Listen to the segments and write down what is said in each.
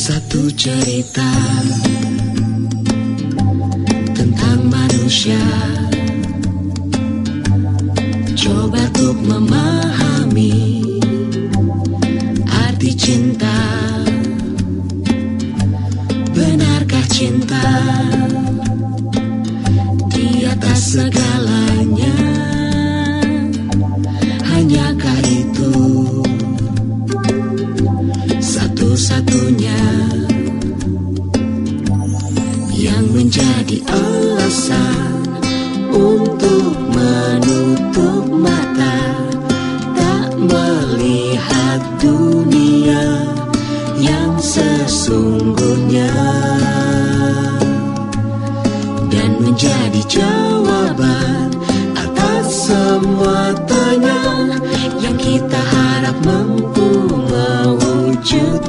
Satu cerita tentang manusia. Coba untuk memahami untuk menutup mata Tak melihat dunia yang sesungguhnya. Dan menjadi jawaban atas semua tanya Yang kita harap mampu mewujudkan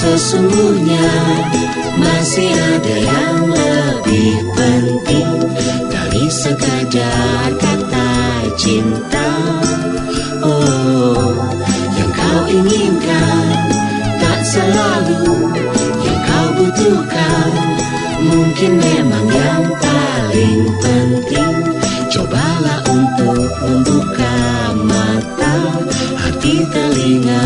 Sesungguhnya masih ada yang lebih penting Dari sekadar kata cinta. Oh, yang kau inginkan Tak selalu yang kau butuhkan Mungkin memang yang paling penting. Cobalah untuk membuka mata Hati telinga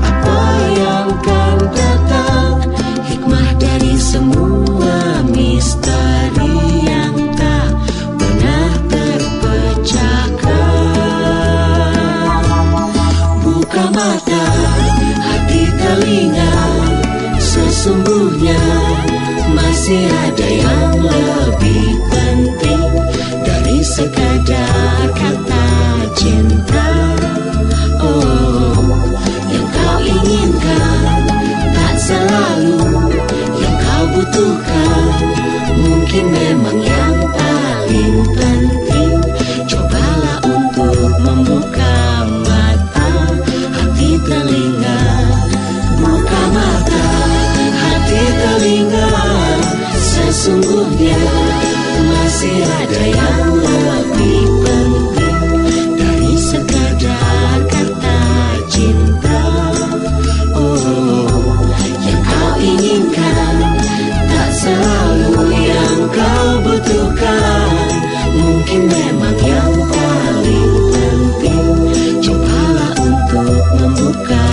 apa yang akan datang hikmah dari semua misteri yang tak pernah terpecahkan. Buka mata, hati telinga Sesungguhnya masih ada yang lebih Sesungguhnya masih ada yang lebih penting dari sekadar kata cinta. Oh, yang kau inginkan tak selalu yang kau butuhkan. Mungkin memang yang paling penting cobalah untuk membuka.